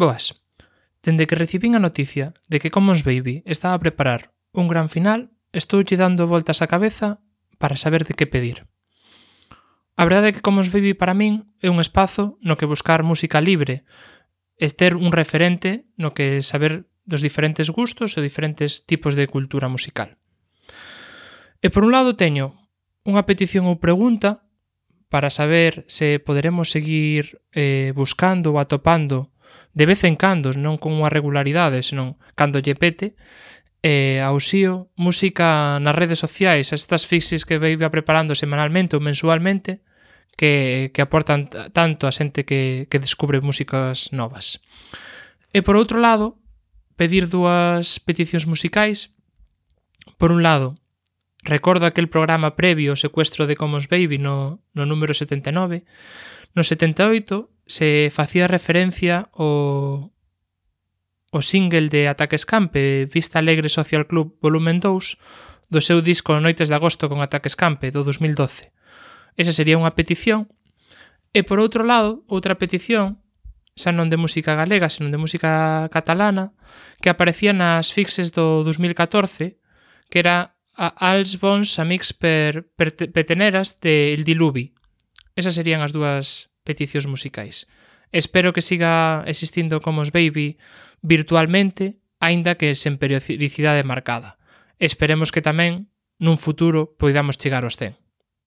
Boas. Dende que recibín a noticia de que Commons Baby estaba a preparar un gran final, estoulle dando voltas á cabeza para saber de que pedir. A verdade é que Commons Baby para min é un espazo no que buscar música libre, e ter un referente no que saber dos diferentes gustos e diferentes tipos de cultura musical. E por un lado teño unha petición ou pregunta para saber se poderemos seguir eh, buscando ou atopando de vez en cando, non con unha regularidade, senón cando lle pete, eh, ao xío, música nas redes sociais, estas fixis que veiva preparando semanalmente ou mensualmente, que, que aportan tanto a xente que, que descubre músicas novas. E por outro lado, pedir dúas peticións musicais. Por un lado, recordo aquel programa previo ao secuestro de Commons Baby no, no número 79. No 78 se facía referencia ao o single de Ataque Escampe, Vista Alegre Social Club Volumen 2, do seu disco Noites de Agosto con Ataque Escampe, do 2012. Esa sería unha petición. E por outro lado, outra petición, xa non de música galega, senón de música catalana, que aparecía nas fixes do 2014, que era a Als bons amics per, per, peteneras de El Diluvi. Esas serían as dúas peticións musicais. Espero que siga existindo como os Baby virtualmente, aínda que sen periodicidade marcada. Esperemos que tamén, nun futuro, poidamos chegar aos 100.